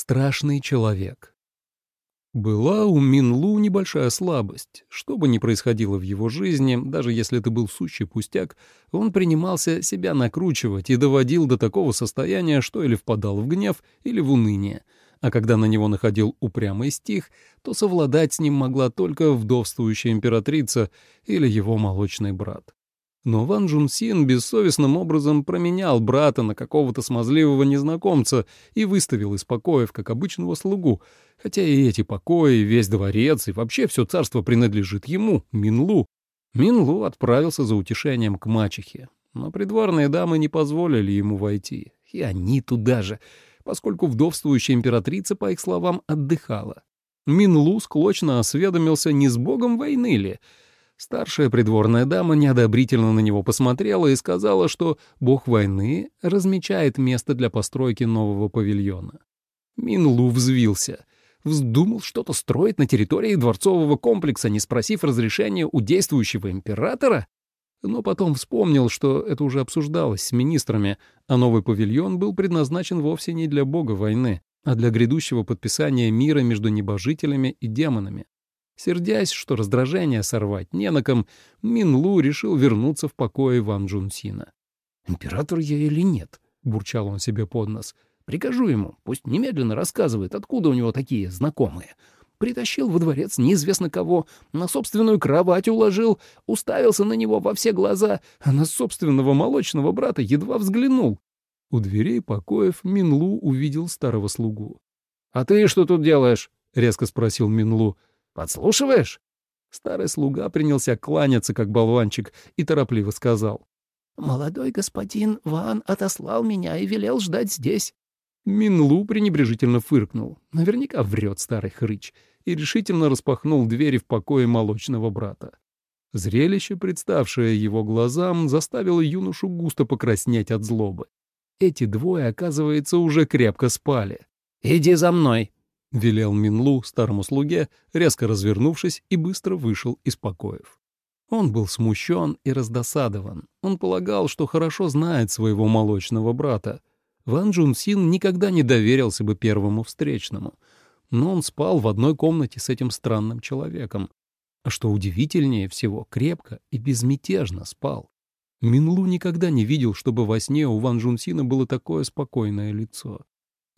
Страшный человек. Была у Минлу небольшая слабость. Что бы ни происходило в его жизни, даже если это был сущий пустяк, он принимался себя накручивать и доводил до такого состояния, что или впадал в гнев, или в уныние. А когда на него находил упрямый стих, то совладать с ним могла только вдовствующая императрица или его молочный брат. Но Ван Джун Син бессовестным образом променял брата на какого-то смазливого незнакомца и выставил из покоев, как обычного слугу, хотя и эти покои, весь дворец и вообще все царство принадлежит ему, Минлу. Минлу отправился за утешением к мачехе, но придворные дамы не позволили ему войти, и они туда же, поскольку вдовствующая императрица, по их словам, отдыхала. Минлу склочно осведомился, не с богом войны ли — Старшая придворная дама неодобрительно на него посмотрела и сказала, что бог войны размечает место для постройки нового павильона. Минлу взвился. Вздумал что-то строить на территории дворцового комплекса, не спросив разрешения у действующего императора? Но потом вспомнил, что это уже обсуждалось с министрами, а новый павильон был предназначен вовсе не для бога войны, а для грядущего подписания мира между небожителями и демонами. Сердясь, что раздражение сорвать не на ком, Минлу решил вернуться в покое Ван Джунсина. «Император я или нет?» — бурчал он себе под нос. «Прикажу ему, пусть немедленно рассказывает, откуда у него такие знакомые. Притащил во дворец неизвестно кого, на собственную кровать уложил, уставился на него во все глаза, а на собственного молочного брата едва взглянул». У дверей покоев Минлу увидел старого слугу. «А ты что тут делаешь?» — резко спросил Минлу. Подслушиваешь?» Старый слуга принялся кланяться, как болванчик, и торопливо сказал. «Молодой господин Ван отослал меня и велел ждать здесь». Минлу пренебрежительно фыркнул. Наверняка врет старый хрыч. И решительно распахнул двери в покое молочного брата. Зрелище, представшее его глазам, заставило юношу густо покраснеть от злобы. Эти двое, оказывается, уже крепко спали. «Иди за мной», — велел Минлу старому слуге, резко развернувшись и быстро вышел из покоев. Он был смущен и раздосадован. Он полагал, что хорошо знает своего молочного брата. Ван Джун Син никогда не доверился бы первому встречному. Но он спал в одной комнате с этим странным человеком. А что удивительнее всего, крепко и безмятежно спал. Минлу никогда не видел, чтобы во сне у Ван Джун Сина было такое спокойное лицо.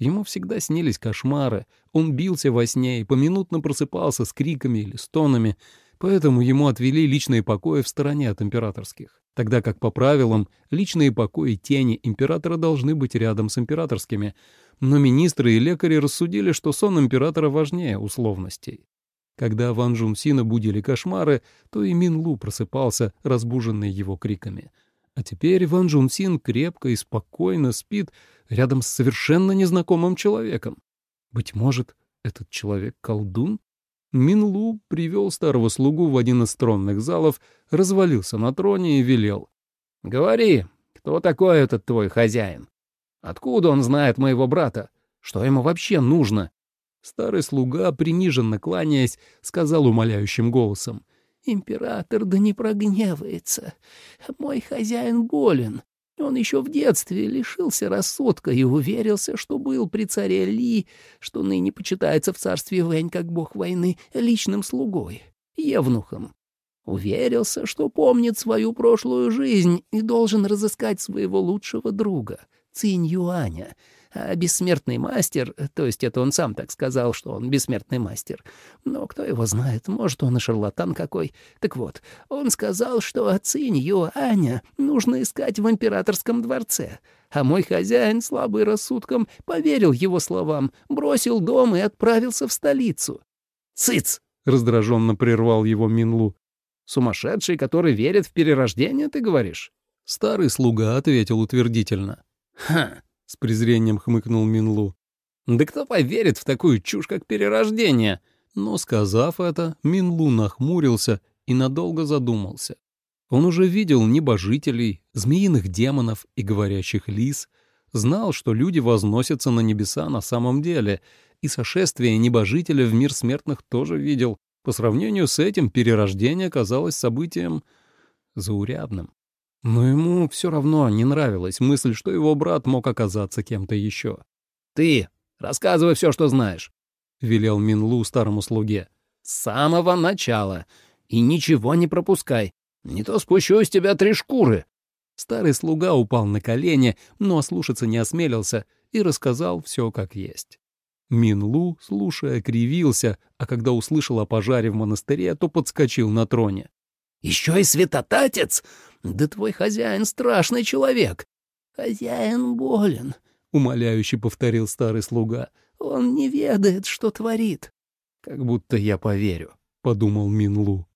Ему всегда снились кошмары, он бился во сне и поминутно просыпался с криками или стонами, поэтому ему отвели личные покои в стороне от императорских. Тогда как по правилам личные покои тени императора должны быть рядом с императорскими, но министры и лекари рассудили, что сон императора важнее условностей. Когда Ван Джунсина будили кошмары, то и Мин Лу просыпался, разбуженный его криками — а теперь Ван Джунсин крепко и спокойно спит рядом с совершенно незнакомым человеком. Быть может, этот человек колдун? Минлу привел старого слугу в один из тронных залов, развалился на троне и велел. «Говори, кто такой этот твой хозяин? Откуда он знает моего брата? Что ему вообще нужно?» Старый слуга, приниженно кланяясь, сказал умоляющим голосом. Император да не прогневается. Мой хозяин болен. Он еще в детстве лишился рассудка и уверился, что был при царе Ли, что ныне почитается в царстве Вэнь как бог войны, личным слугой, евнухом. Уверился, что помнит свою прошлую жизнь и должен разыскать своего лучшего друга, Цинь Юаня, а бессмертный мастер, то есть это он сам так сказал, что он бессмертный мастер. Но кто его знает, может, он и шарлатан какой. Так вот, он сказал, что Ацинь Юаня нужно искать в императорском дворце. А мой хозяин, слабый рассудком, поверил его словам, бросил дом и отправился в столицу. «Цыц!» — раздраженно прервал его Минлу. «Сумасшедший, который верит в перерождение, ты говоришь?» Старый слуга ответил утвердительно. «Ха! С презрением хмыкнул Минлу. Да кто поверит в такую чушь, как перерождение? Но, сказав это, Минлу нахмурился и надолго задумался. Он уже видел небожителей, змеиных демонов и говорящих лис, знал, что люди возносятся на небеса на самом деле, и сошествие небожителя в мир смертных тоже видел. По сравнению с этим перерождение казалось событием заурядным. Но ему все равно не нравилась мысль, что его брат мог оказаться кем-то еще. «Ты, Рассказывай все, что знаешь», — велел Минлу старому слуге. «С самого начала. И ничего не пропускай. Не то спущу из тебя три шкуры». Старый слуга упал на колени, но слушаться не осмелился и рассказал все как есть. Минлу, слушая, кривился, а когда услышал о пожаре в монастыре, то подскочил на троне. «Еще и святотатец? Да твой хозяин страшный человек!» «Хозяин болен», — умоляюще повторил старый слуга. «Он не ведает, что творит». «Как будто я поверю», — подумал Минлу.